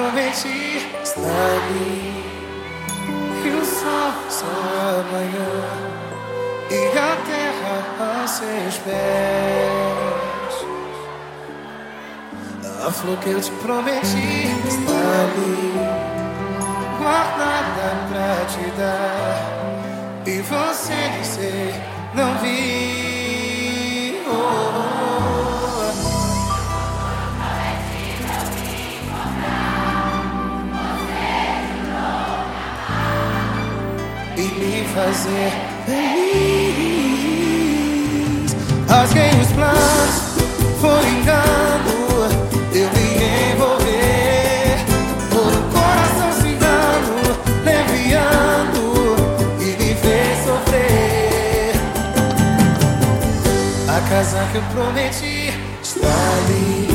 prometi estar ali. E o sol só amanhã e a terra a seus pés. A flor que eu te prometi estar ali, guardada pra te dar. E você dizer, não vi. fazer feliz. Rasguei os planos, foi engano, eu me envolver. Todo coração se dando, leviando e me fez sofrer. A casa que eu prometi está ali.